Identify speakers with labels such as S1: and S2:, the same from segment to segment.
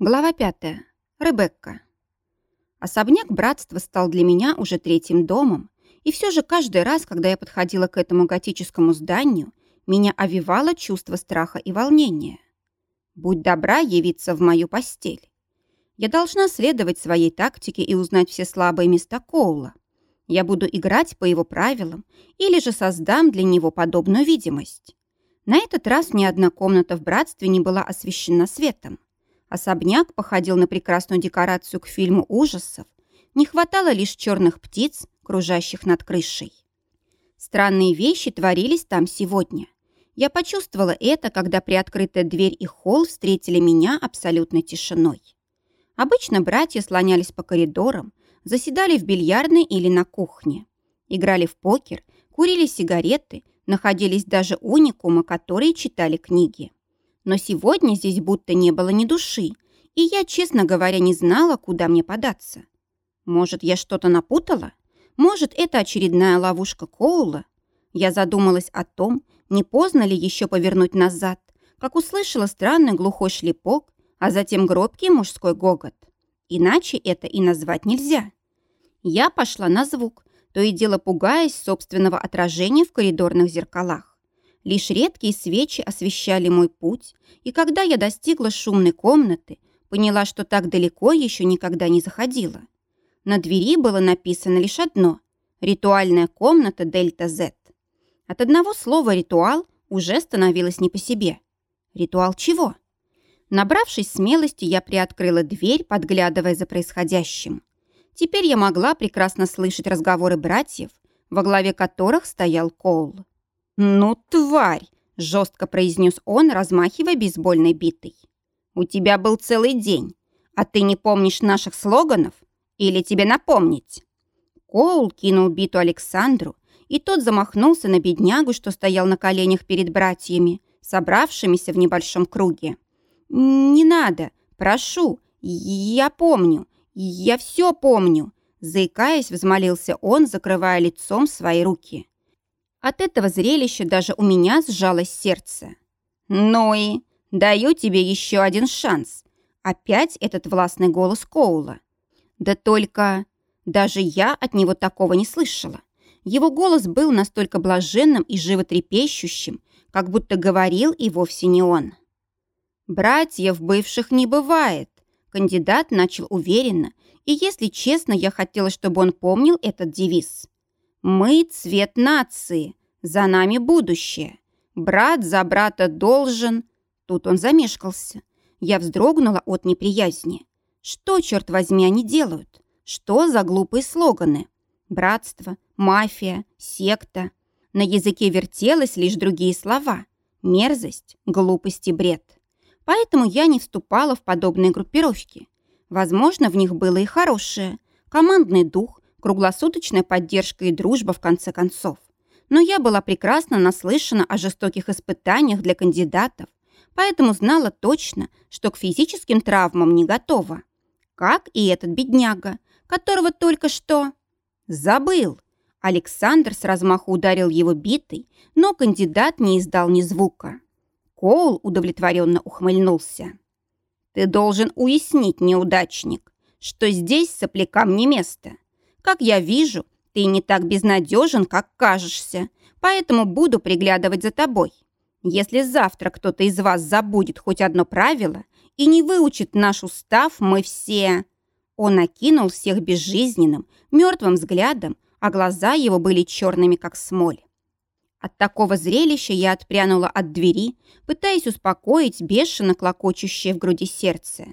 S1: Глава пятая. Ребекка. Особняк братства стал для меня уже третьим домом, и все же каждый раз, когда я подходила к этому готическому зданию, меня овивало чувство страха и волнения. Будь добра явиться в мою постель. Я должна следовать своей тактике и узнать все слабые места Коула. Я буду играть по его правилам или же создам для него подобную видимость. На этот раз ни одна комната в братстве не была освещена светом. Особняк походил на прекрасную декорацию к фильму ужасов. Не хватало лишь черных птиц, кружащих над крышей. Странные вещи творились там сегодня. Я почувствовала это, когда приоткрытая дверь и холл встретили меня абсолютной тишиной. Обычно братья слонялись по коридорам, заседали в бильярдной или на кухне, играли в покер, курили сигареты, находились даже уникумы, которые читали книги. Но сегодня здесь будто не было ни души, и я, честно говоря, не знала, куда мне податься. Может, я что-то напутала? Может, это очередная ловушка Коула? Я задумалась о том, не поздно ли еще повернуть назад, как услышала странный глухой шлепок, а затем гробкий мужской гогот. Иначе это и назвать нельзя. Я пошла на звук, то и дело пугаясь собственного отражения в коридорных зеркалах. Лишь редкие свечи освещали мой путь, и когда я достигла шумной комнаты, поняла, что так далеко еще никогда не заходила. На двери было написано лишь одно – «Ритуальная комната Дельта Z». От одного слова «ритуал» уже становилось не по себе. Ритуал чего? Набравшись смелости, я приоткрыла дверь, подглядывая за происходящим. Теперь я могла прекрасно слышать разговоры братьев, во главе которых стоял Коул. «Ну, тварь!» – жестко произнес он, размахивая бейсбольной битой. «У тебя был целый день, а ты не помнишь наших слоганов? Или тебе напомнить?» Коул кинул биту Александру, и тот замахнулся на беднягу, что стоял на коленях перед братьями, собравшимися в небольшом круге. «Не надо, прошу, я помню, я все помню», заикаясь, взмолился он, закрывая лицом свои руки. От этого зрелища даже у меня сжалось сердце. «Ну и даю тебе еще один шанс». Опять этот властный голос Коула. Да только даже я от него такого не слышала. Его голос был настолько блаженным и животрепещущим, как будто говорил и вовсе не он. «Братьев бывших не бывает», — кандидат начал уверенно, и, если честно, я хотела, чтобы он помнил этот девиз. Мы – цвет нации, за нами будущее. Брат за брата должен... Тут он замешкался. Я вздрогнула от неприязни. Что, черт возьми, они делают? Что за глупые слоганы? Братство, мафия, секта. На языке вертелось лишь другие слова. Мерзость, глупость и бред. Поэтому я не вступала в подобные группировки. Возможно, в них было и хорошее. Командный дух, круглосуточная поддержка и дружба в конце концов. Но я была прекрасно наслышана о жестоких испытаниях для кандидатов, поэтому знала точно, что к физическим травмам не готова. Как и этот бедняга, которого только что... Забыл. Александр с размаху ударил его битой, но кандидат не издал ни звука. Коул удовлетворенно ухмыльнулся. «Ты должен уяснить, неудачник, что здесь соплякам не место. Как я вижу, ты не так безнадежен, как кажешься, поэтому буду приглядывать за тобой. Если завтра кто-то из вас забудет хоть одно правило и не выучит наш устав, мы все...» Он окинул всех безжизненным, мертвым взглядом, а глаза его были черными, как смоль. От такого зрелища я отпрянула от двери, пытаясь успокоить бешено клокочущее в груди сердце.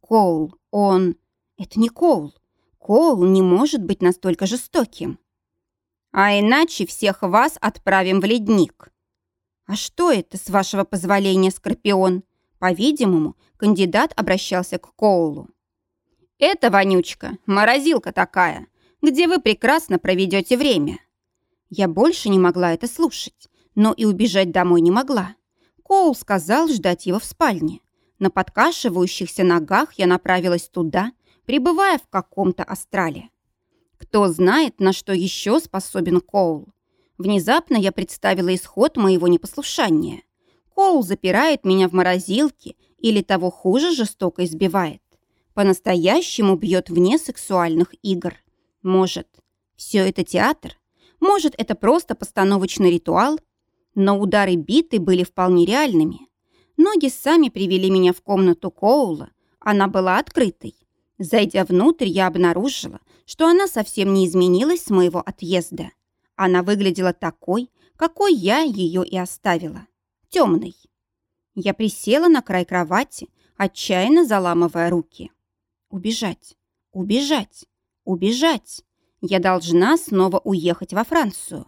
S1: Коул, он... Это не Коул. Коул не может быть настолько жестоким. А иначе всех вас отправим в ледник. А что это, с вашего позволения, Скорпион? По-видимому, кандидат обращался к Коулу. Это, вонючка, морозилка такая, где вы прекрасно проведете время. Я больше не могла это слушать, но и убежать домой не могла. Коул сказал ждать его в спальне. На подкашивающихся ногах я направилась туда, пребывая в каком-то астрале. Кто знает, на что еще способен Коул. Внезапно я представила исход моего непослушания. Коул запирает меня в морозилке или того хуже жестоко избивает. По-настоящему бьет вне сексуальных игр. Может, все это театр? Может, это просто постановочный ритуал? Но удары биты были вполне реальными. Ноги сами привели меня в комнату Коула. Она была открытой. Зайдя внутрь, я обнаружила, что она совсем не изменилась с моего отъезда. Она выглядела такой, какой я ее и оставила. Темной. Я присела на край кровати, отчаянно заламывая руки. Убежать, убежать, убежать. Я должна снова уехать во Францию.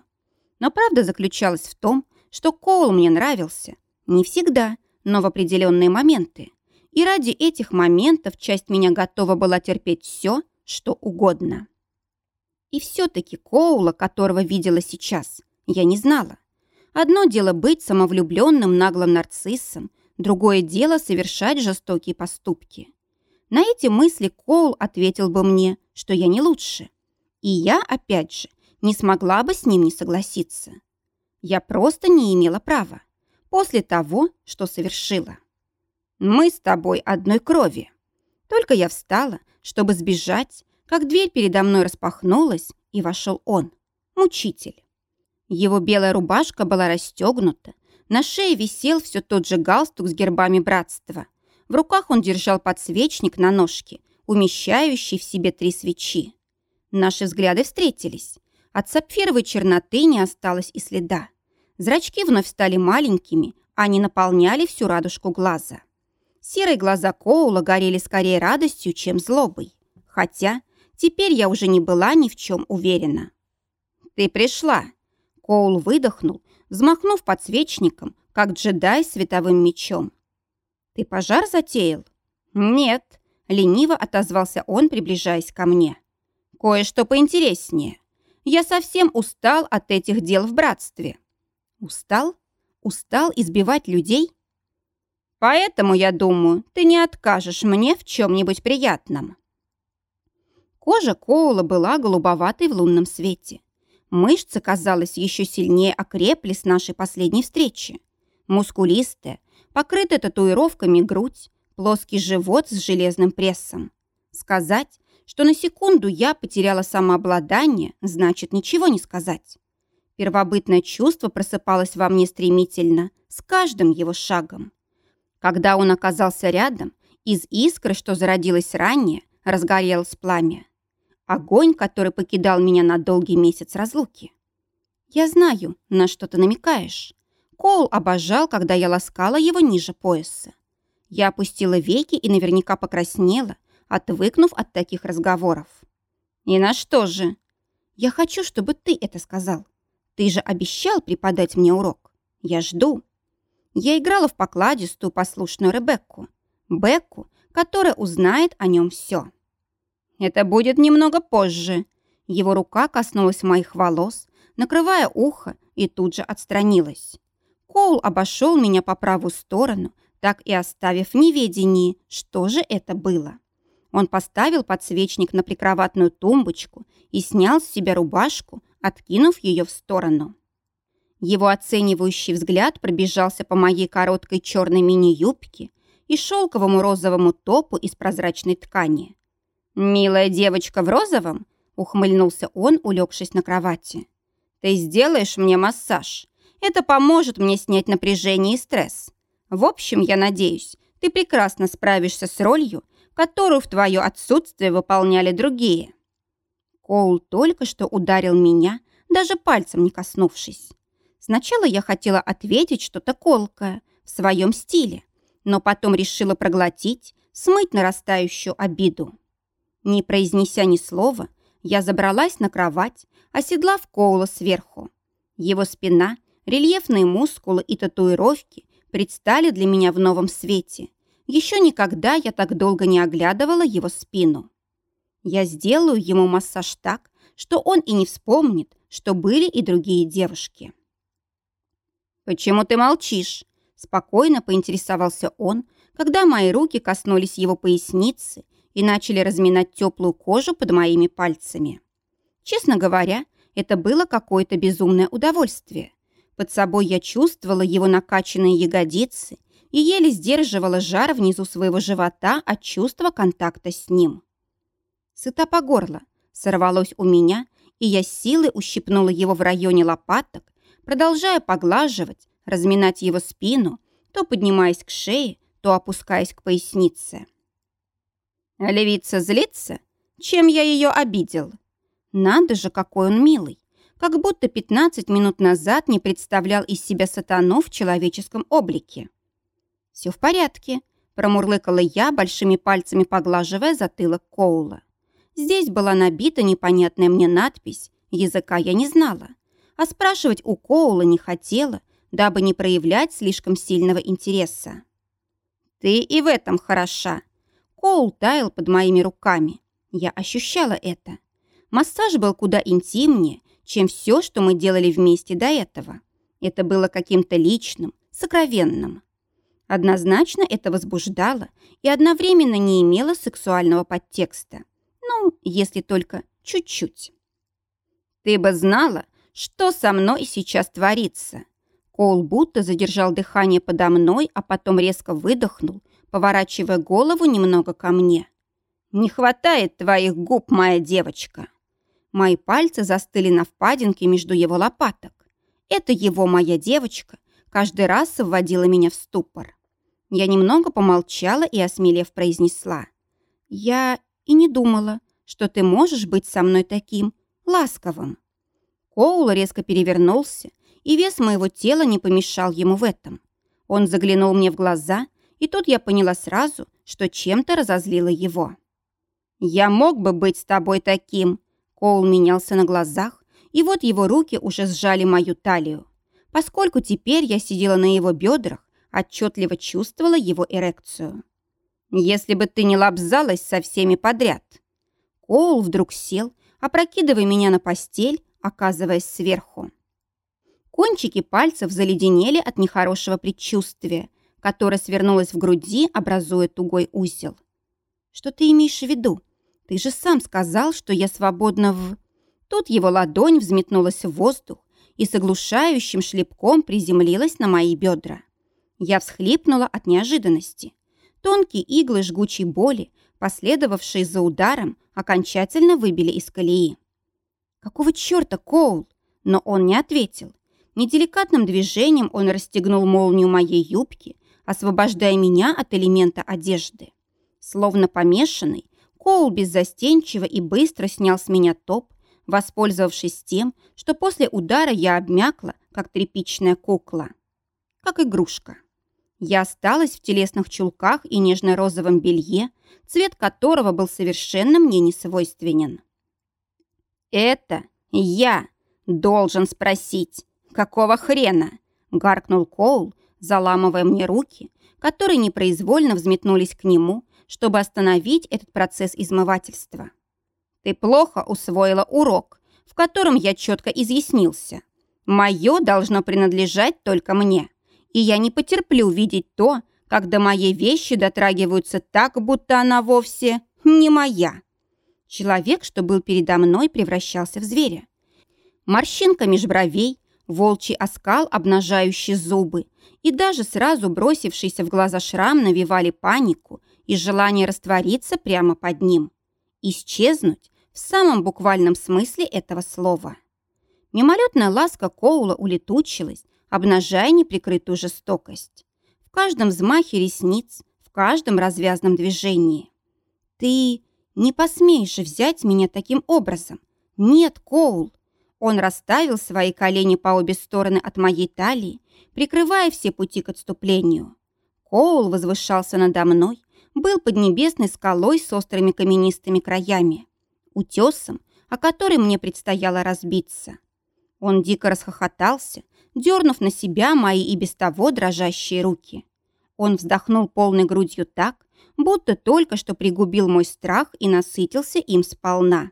S1: Но правда заключалась в том, что Коул мне нравился. Не всегда, но в определенные моменты. И ради этих моментов часть меня готова была терпеть все, что угодно. И все-таки Коула, которого видела сейчас, я не знала. Одно дело быть самовлюбленным наглым нарциссом, другое дело совершать жестокие поступки. На эти мысли Коул ответил бы мне, что я не лучше. И я, опять же, не смогла бы с ним не согласиться. Я просто не имела права. После того, что совершила. Мы с тобой одной крови. Только я встала, чтобы сбежать, как дверь передо мной распахнулась, и вошел он, мучитель. Его белая рубашка была расстегнута, на шее висел все тот же галстук с гербами братства. В руках он держал подсвечник на ножке, умещающий в себе три свечи. Наши взгляды встретились. От сапфировой черноты не осталось и следа. Зрачки вновь стали маленькими, они наполняли всю радужку глаза. Серые глаза Коула горели скорее радостью, чем злобой. Хотя теперь я уже не была ни в чем уверена. «Ты пришла!» Коул выдохнул, взмахнув подсвечником, как джедай световым мечом. «Ты пожар затеял?» «Нет», — лениво отозвался он, приближаясь ко мне. «Кое-что поинтереснее. Я совсем устал от этих дел в братстве». «Устал? Устал избивать людей?» «Поэтому, я думаю, ты не откажешь мне в чем-нибудь приятном». Кожа Коула была голубоватой в лунном свете. Мышцы, казалось, еще сильнее окрепли с нашей последней встречи. Мускулистая, покрытая татуировками грудь, плоский живот с железным прессом. Сказать, что на секунду я потеряла самообладание, значит ничего не сказать. Первобытное чувство просыпалось во мне стремительно, с каждым его шагом. Когда он оказался рядом, из искры, что зародилась ранее, разгорелось пламя. Огонь, который покидал меня на долгий месяц разлуки. Я знаю, на что ты намекаешь. Коул обожал, когда я ласкала его ниже пояса. Я опустила веки и наверняка покраснела, отвыкнув от таких разговоров. «И на что же?» «Я хочу, чтобы ты это сказал. Ты же обещал преподать мне урок. Я жду». Я играла в покладистую послушную Ребекку. Бекку, которая узнает о нем все. Это будет немного позже. Его рука коснулась моих волос, накрывая ухо, и тут же отстранилась. Коул обошел меня по правую сторону, так и оставив в неведении, что же это было. Он поставил подсвечник на прикроватную тумбочку и снял с себя рубашку, откинув ее в сторону. Его оценивающий взгляд пробежался по моей короткой черной мини-юбке и шелковому розовому топу из прозрачной ткани. «Милая девочка в розовом?» — ухмыльнулся он, улегшись на кровати. «Ты сделаешь мне массаж. Это поможет мне снять напряжение и стресс. В общем, я надеюсь, ты прекрасно справишься с ролью, которую в твое отсутствие выполняли другие». Коул только что ударил меня, даже пальцем не коснувшись. Сначала я хотела ответить что-то колкое, в своем стиле, но потом решила проглотить, смыть нарастающую обиду. Не произнеся ни слова, я забралась на кровать, оседлав Коула сверху. Его спина, рельефные мускулы и татуировки предстали для меня в новом свете. Еще никогда я так долго не оглядывала его спину. Я сделаю ему массаж так, что он и не вспомнит, что были и другие девушки. «Почему ты молчишь?» Спокойно поинтересовался он, когда мои руки коснулись его поясницы и начали разминать теплую кожу под моими пальцами. Честно говоря, это было какое-то безумное удовольствие. Под собой я чувствовала его накачанные ягодицы, и еле сдерживала жар внизу своего живота от чувства контакта с ним. Сыта по горло, сорвалось у меня, и я силой ущипнула его в районе лопаток, продолжая поглаживать, разминать его спину, то поднимаясь к шее, то опускаясь к пояснице. Левица злится? Чем я ее обидел? Надо же, какой он милый. Как будто 15 минут назад не представлял из себя сатану в человеческом облике. «Все в порядке», – промурлыкала я, большими пальцами поглаживая затылок Коула. Здесь была набита непонятная мне надпись, языка я не знала, а спрашивать у Коула не хотела, дабы не проявлять слишком сильного интереса. «Ты и в этом хороша». Коул таял под моими руками. Я ощущала это. Массаж был куда интимнее, чем все, что мы делали вместе до этого. Это было каким-то личным, сокровенным. Однозначно это возбуждало и одновременно не имело сексуального подтекста. Ну, если только чуть-чуть. «Ты бы знала, что со мной сейчас творится!» Коул будто задержал дыхание подо мной, а потом резко выдохнул, поворачивая голову немного ко мне. «Не хватает твоих губ, моя девочка!» Мои пальцы застыли на впадинке между его лопаток. Это его моя девочка каждый раз вводила меня в ступор. Я немного помолчала и, осмелев, произнесла. «Я и не думала, что ты можешь быть со мной таким ласковым». Коул резко перевернулся, и вес моего тела не помешал ему в этом. Он заглянул мне в глаза, и тут я поняла сразу, что чем-то разозлила его. «Я мог бы быть с тобой таким», Коул менялся на глазах, и вот его руки уже сжали мою талию. Поскольку теперь я сидела на его бедрах, отчетливо чувствовала его эрекцию. «Если бы ты не лобзалась со всеми подряд!» Коул вдруг сел, опрокидывая меня на постель, оказываясь сверху. Кончики пальцев заледенели от нехорошего предчувствия, которое свернулось в груди, образуя тугой узел. «Что ты имеешь в виду? Ты же сам сказал, что я свободна в...» Тут его ладонь взметнулась в воздух и с оглушающим шлепком приземлилась на мои бедра. Я всхлипнула от неожиданности. Тонкие иглы жгучей боли, последовавшие за ударом, окончательно выбили из колеи. «Какого черта, Коул?» Но он не ответил. Неделикатным движением он расстегнул молнию моей юбки, освобождая меня от элемента одежды. Словно помешанный, Коул беззастенчиво и быстро снял с меня топ, воспользовавшись тем, что после удара я обмякла, как тряпичная кукла. Как игрушка. Я осталась в телесных чулках и нежно-розовом белье, цвет которого был совершенно мне не свойственен. «Это я должен спросить, какого хрена?» — гаркнул Коул, заламывая мне руки, которые непроизвольно взметнулись к нему, чтобы остановить этот процесс измывательства. Ты плохо усвоила урок, в котором я четко изъяснился. Мое должно принадлежать только мне, и я не потерплю видеть то, до моей вещи дотрагиваются так, будто она вовсе не моя. Человек, что был передо мной, превращался в зверя. Морщинка меж бровей, волчий оскал, обнажающий зубы, и даже сразу бросившийся в глаза шрам навевали панику и желание раствориться прямо под ним. Исчезнуть в самом буквальном смысле этого слова. Мимолетная ласка Коула улетучилась, обнажая неприкрытую жестокость. В каждом взмахе ресниц, в каждом развязном движении. «Ты не посмеешь взять меня таким образом. Нет, Коул!» Он расставил свои колени по обе стороны от моей талии, прикрывая все пути к отступлению. Коул возвышался надо мной, был под небесной скалой с острыми каменистыми краями, утесом, о который мне предстояло разбиться. Он дико расхохотался, дернув на себя мои и без того дрожащие руки. Он вздохнул полной грудью так, будто только что пригубил мой страх и насытился им сполна.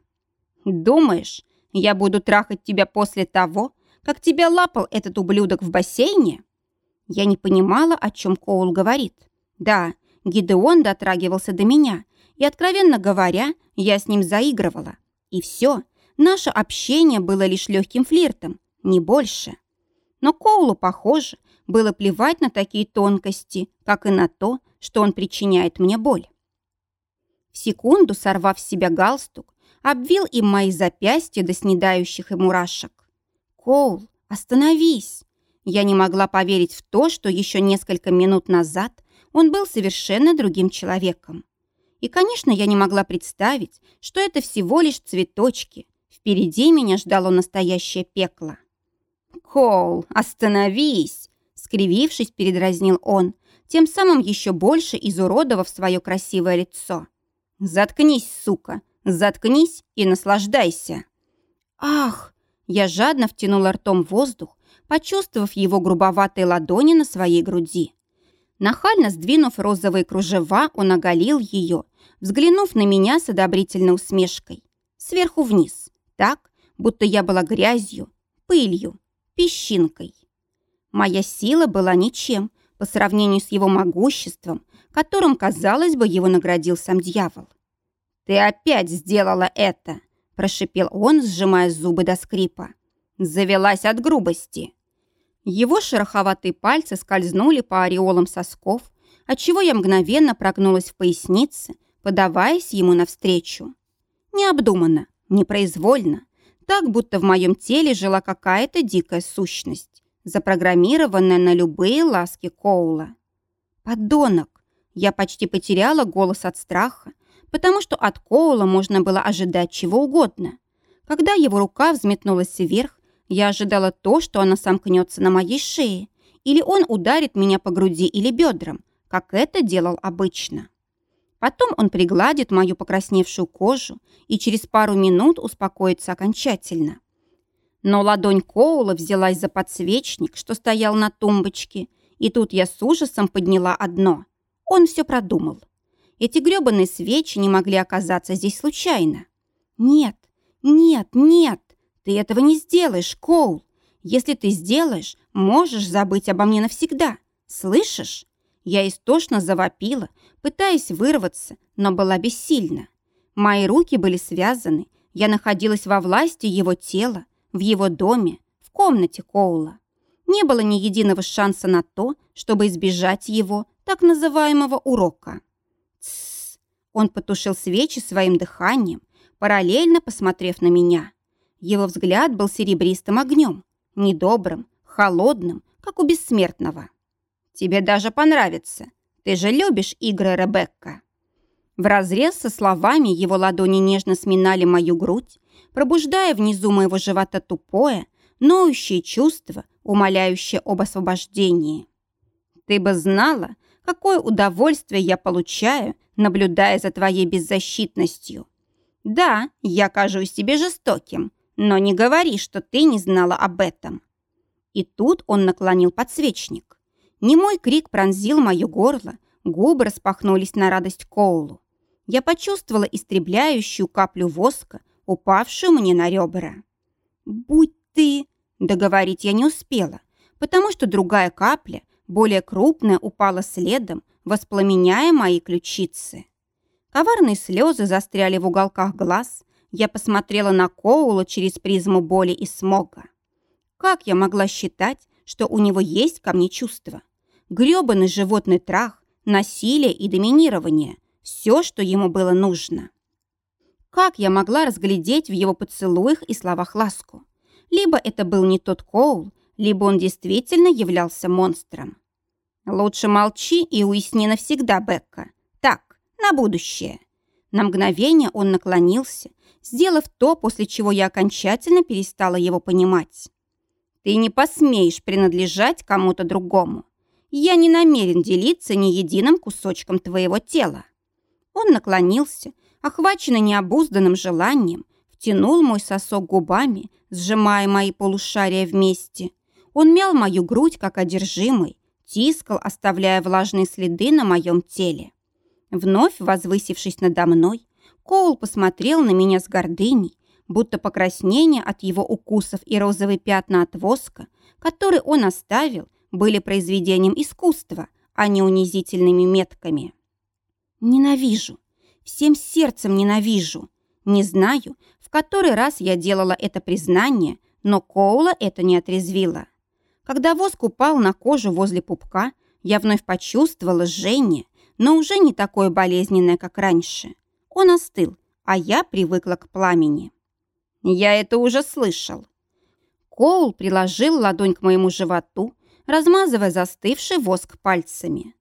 S1: «Думаешь, я буду трахать тебя после того, как тебя лапал этот ублюдок в бассейне?» Я не понимала, о чем Коул говорит. Да, Гидеон дотрагивался до меня, и, откровенно говоря, я с ним заигрывала. И все, наше общение было лишь легким флиртом, не больше. Но Коулу, похоже, было плевать на такие тонкости, как и на то, что он причиняет мне боль. В секунду, сорвав с себя галстук, обвил им мои запястья до снедающих и мурашек. «Коул, остановись!» Я не могла поверить в то, что еще несколько минут назад он был совершенно другим человеком. И, конечно, я не могла представить, что это всего лишь цветочки. Впереди меня ждало настоящее пекло. «Коул, остановись!» Скривившись, передразнил он, тем самым еще больше изуродовав свое красивое лицо. «Заткнись, сука! Заткнись и наслаждайся!» «Ах!» Я жадно втянула ртом воздух, почувствовав его грубоватые ладони на своей груди. Нахально сдвинув розовые кружева, он оголил ее, взглянув на меня с одобрительной усмешкой. Сверху вниз, так, будто я была грязью, пылью, песчинкой. Моя сила была ничем по сравнению с его могуществом, которым, казалось бы, его наградил сам дьявол. «Ты опять сделала это!» – прошипел он, сжимая зубы до скрипа. «Завелась от грубости!» Его шероховатые пальцы скользнули по ореолам сосков, отчего я мгновенно прогнулась в пояснице, подаваясь ему навстречу. Необдуманно, непроизвольно, так будто в моем теле жила какая-то дикая сущность, запрограммированная на любые ласки Коула. Подонок! Я почти потеряла голос от страха, потому что от Коула можно было ожидать чего угодно. Когда его рука взметнулась вверх, я ожидала то, что она сомкнется на моей шее, или он ударит меня по груди или бедрам, как это делал обычно. Потом он пригладит мою покрасневшую кожу и через пару минут успокоится окончательно. Но ладонь Коула взялась за подсвечник, что стоял на тумбочке, и тут я с ужасом подняла одно. Он все продумал. Эти грёбаные свечи не могли оказаться здесь случайно. Нет, нет, нет, ты этого не сделаешь, Коул. Если ты сделаешь, можешь забыть обо мне навсегда. Слышишь? Я истошно завопила, пытаясь вырваться, но была бессильна. Мои руки были связаны, я находилась во власти его тела, в его доме, в комнате Коула. Не было ни единого шанса на то, чтобы избежать его так называемого урока. Тссс! Он потушил свечи своим дыханием, параллельно посмотрев на меня. Его взгляд был серебристым огнем, недобрым, холодным, как у бессмертного. «Тебе даже понравится. Ты же любишь игры, Ребекка». Вразрез со словами его ладони нежно сминали мою грудь, пробуждая внизу моего живота тупое, ноющее чувство, умоляющее об освобождении. «Ты бы знала, какое удовольствие я получаю, наблюдая за твоей беззащитностью. Да, я кажусь тебе жестоким, но не говори, что ты не знала об этом». И тут он наклонил подсвечник. Немой крик пронзил мое горло, губы распахнулись на радость Коулу. Я почувствовала истребляющую каплю воска, упавшую мне на ребра. «Будь ты...» Договорить я не успела, потому что другая капля, более крупная, упала следом, воспламеняя мои ключицы. Коварные слезы застряли в уголках глаз, я посмотрела на Коула через призму боли и смога. Как я могла считать, что у него есть ко мне чувства? Грёбаный животный трах, насилие и доминирование – все, что ему было нужно. Как я могла разглядеть в его поцелуях и словах ласку? Либо это был не тот Коул, либо он действительно являлся монстром. Лучше молчи и уясни навсегда, Бекка. Так, на будущее. На мгновение он наклонился, сделав то, после чего я окончательно перестала его понимать. «Ты не посмеешь принадлежать кому-то другому. Я не намерен делиться ни единым кусочком твоего тела». Он наклонился, охваченный необузданным желанием, втянул мой сосок губами, сжимая мои полушария вместе. Он мял мою грудь, как одержимый, тискал, оставляя влажные следы на моем теле. Вновь возвысившись надо мной, Коул посмотрел на меня с гордыней, будто покраснение от его укусов и розовые пятна от воска, которые он оставил, были произведением искусства, а не унизительными метками. Ненавижу, всем сердцем ненавижу. Не знаю, в который раз я делала это признание, но Коула это не отрезвило. Когда воск упал на кожу возле пупка, я вновь почувствовала жжение, но уже не такое болезненное, как раньше. Он остыл, а я привыкла к пламени. Я это уже слышал. Коул приложил ладонь к моему животу, размазывая застывший воск пальцами.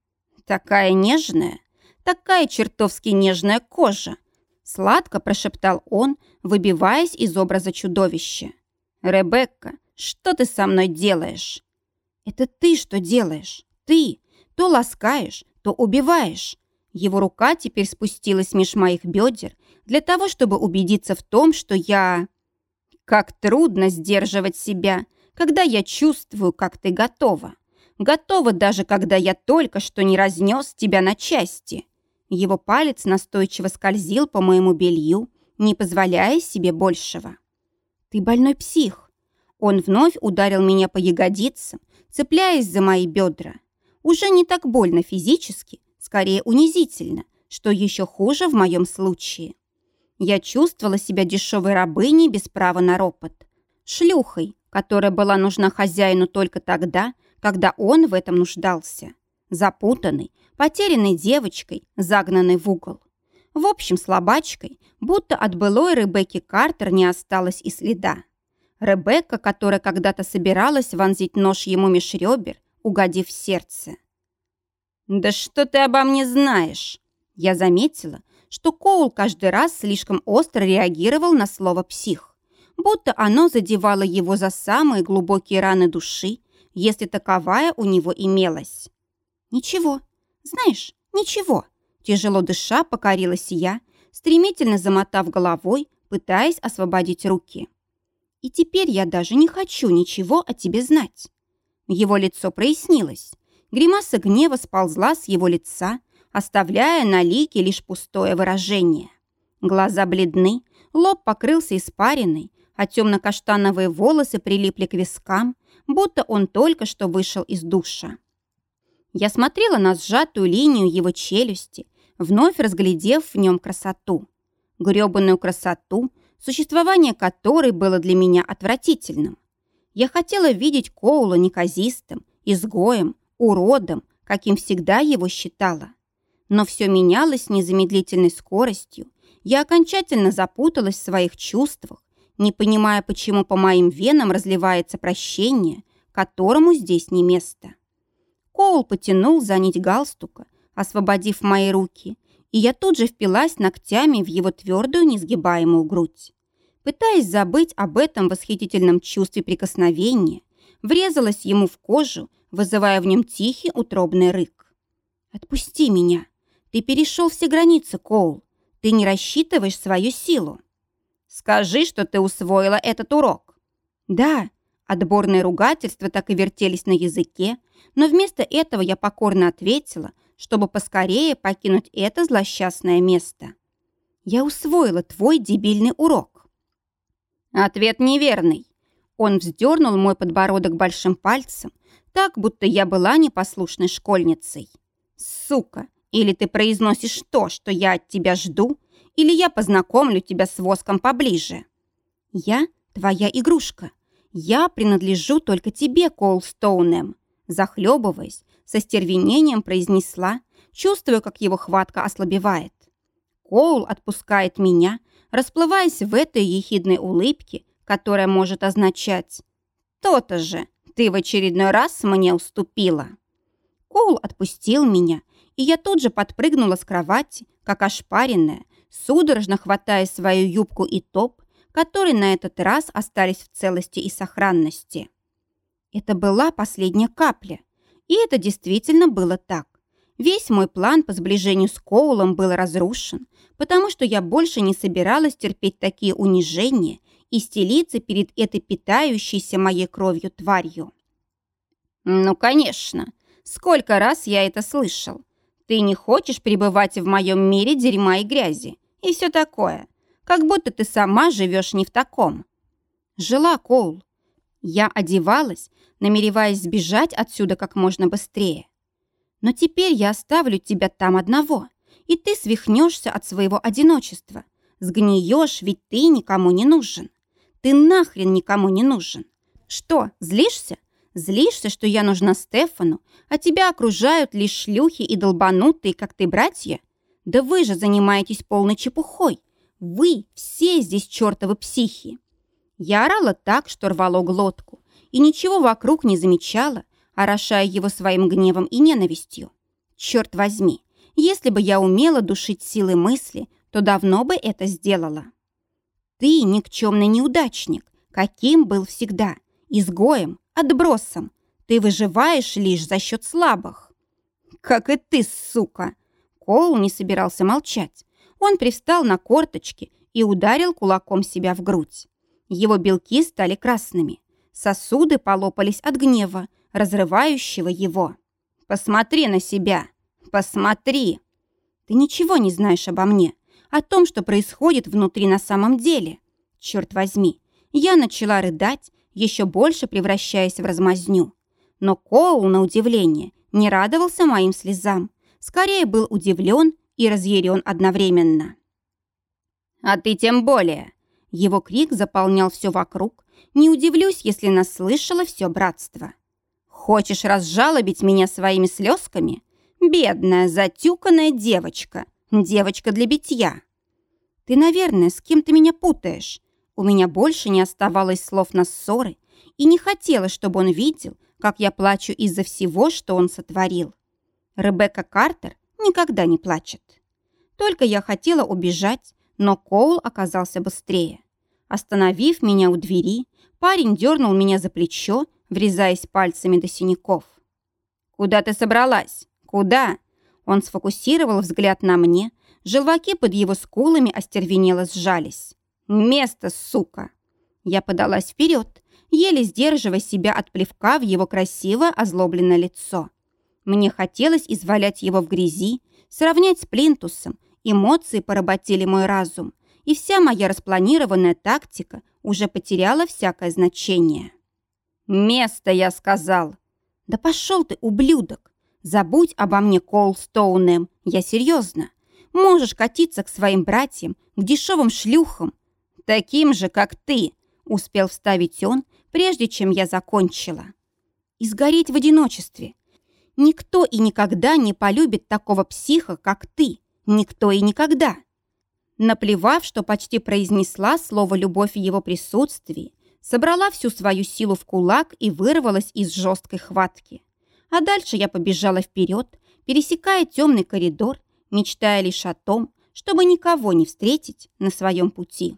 S1: Такая нежная, такая чертовски нежная кожа. Сладко прошептал он, выбиваясь из образа чудовища. «Ребекка, что ты со мной делаешь?» «Это ты что делаешь? Ты! То ласкаешь, то убиваешь!» Его рука теперь спустилась меж моих бедер для того, чтобы убедиться в том, что я... Как трудно сдерживать себя, когда я чувствую, как ты готова. Готова даже, когда я только что не разнес тебя на части. Его палец настойчиво скользил по моему белью, не позволяя себе большего. Ты больной псих. Он вновь ударил меня по ягодицам, цепляясь за мои бедра. Уже не так больно физически, скорее унизительно, что еще хуже в моем случае. Я чувствовала себя дешевой рабыней без права на ропот. Шлюхой, которая была нужна хозяину только тогда, когда он в этом нуждался. Запутанной, потерянной девочкой, загнанной в угол. В общем, слабачкой, будто от былой Ребекки Картер не осталось и следа. Ребекка, которая когда-то собиралась вонзить нож ему меж ребер, угодив в сердце. «Да что ты обо мне знаешь?» Я заметила, что Коул каждый раз слишком остро реагировал на слово «псих», будто оно задевало его за самые глубокие раны души, если таковая у него имелась. «Ничего, знаешь, ничего», тяжело дыша покорилась я, стремительно замотав головой, пытаясь освободить руки. «И теперь я даже не хочу ничего о тебе знать». Его лицо прояснилось. Гримаса гнева сползла с его лица, оставляя на лике лишь пустое выражение. Глаза бледны, лоб покрылся испариной, а темно-каштановые волосы прилипли к вискам, будто он только что вышел из душа. Я смотрела на сжатую линию его челюсти, вновь разглядев в нем красоту. грёбаную красоту, существование которой было для меня отвратительным. Я хотела видеть Коула неказистым, изгоем, уродом, каким всегда его считала. Но все менялось с незамедлительной скоростью. Я окончательно запуталась в своих чувствах, не понимая, почему по моим венам разливается прощение, которому здесь не место. Коул потянул за нить галстука, освободив мои руки, и я тут же впилась ногтями в его твердую несгибаемую грудь. Пытаясь забыть об этом восхитительном чувстве прикосновения, врезалась ему в кожу, вызывая в нем тихий утробный рык. «Отпусти меня!» Ты перешел все границы, Коул. Ты не рассчитываешь свою силу. Скажи, что ты усвоила этот урок. Да, отборные ругательства так и вертелись на языке, но вместо этого я покорно ответила, чтобы поскорее покинуть это злосчастное место. Я усвоила твой дебильный урок. Ответ неверный. Он вздернул мой подбородок большим пальцем, так, будто я была непослушной школьницей. Сука, или ты произносишь то, что я от тебя жду, или я познакомлю тебя с воском поближе. Я твоя игрушка. Я принадлежу только тебе, Коулстоунем. Захлебываясь, со стервенением произнесла, чувствуя, как его хватка ослабевает. Коул отпускает меня, расплываясь в этой ехидной улыбке, которая может означать «То-то же, ты в очередной раз мне уступила». Коул отпустил меня, и я тут же подпрыгнула с кровати, как ошпаренная, судорожно хватая свою юбку и топ, которые на этот раз остались в целости и сохранности. Это была последняя капля, и это действительно было так. Весь мой план по сближению с Коулом был разрушен, потому что я больше не собиралась терпеть такие унижения и стелиться перед этой питающейся моей кровью тварью. «Ну, конечно. Сколько раз я это слышал. Ты не хочешь пребывать в моем мире дерьма и грязи. И все такое. Как будто ты сама живешь не в таком. Жила Коул. Я одевалась, намереваясь сбежать отсюда как можно быстрее. Но теперь я оставлю тебя там одного, и ты свихнешься от своего одиночества. Сгниешь, ведь ты никому не нужен. Ты нахрен никому не нужен. Что, злишься? Злишься, что я нужна Стефану, а тебя окружают лишь шлюхи и долбанутые, как ты, братья? Да вы же занимаетесь полной чепухой. Вы все здесь чертовы психи. Я орала так, что рвало глотку, и ничего вокруг не замечала, орошая его своим гневом и ненавистью. Черт возьми, если бы я умела душить силы мысли, то давно бы это сделала. Ты никчемный неудачник, каким был всегда, изгоем, отбросом. Ты выживаешь лишь за счет слабых. Как и ты, сука! Коул не собирался молчать. Он привстал на корточки и ударил кулаком себя в грудь. Его белки стали красными. Сосуды полопались от гнева, разрывающего его. «Посмотри на себя! Посмотри!» «Ты ничего не знаешь обо мне, о том, что происходит внутри на самом деле. Черт возьми, я начала рыдать, еще больше превращаясь в размазню. Но Коул, на удивление, не радовался моим слезам. Скорее был удивлен и разъярен одновременно. «А ты тем более!» Его крик заполнял все вокруг. Не удивлюсь, если нас слышало все братство. «Хочешь разжалобить меня своими слезками? Бедная, затюканная девочка. Девочка для битья!» «Ты, наверное, с кем-то меня путаешь. У меня больше не оставалось слов на ссоры, и не хотела, чтобы он видел, как я плачу из-за всего, что он сотворил. Ребекка Картер никогда не плачет. Только я хотела убежать, но Коул оказался быстрее. Остановив меня у двери, парень дернул меня за плечо, врезаясь пальцами до синяков. «Куда ты собралась? Куда?» Он сфокусировал взгляд на мне, желваки под его скулами остервенело сжались. «Место, сука!» Я подалась вперед, еле сдерживая себя от плевка в его красивое озлобленное лицо. Мне хотелось извалять его в грязи, сравнять с плинтусом. Эмоции поработили мой разум, и вся моя распланированная тактика уже потеряла всякое значение. «Место, я сказал!» «Да пошел ты, ублюдок! Забудь обо мне, Коул Стоунем, я серьезно. Можешь катиться к своим братьям, к дешевым шлюхам, «Таким же, как ты», — успел вставить он, прежде чем я закончила. «И сгореть в одиночестве. Никто и никогда не полюбит такого психа, как ты. Никто и никогда». Наплевав, что почти произнесла слово «любовь» в его присутствии, собрала всю свою силу в кулак и вырвалась из жесткой хватки. А дальше я побежала вперед, пересекая темный коридор, мечтая лишь о том, чтобы никого не встретить на своем пути.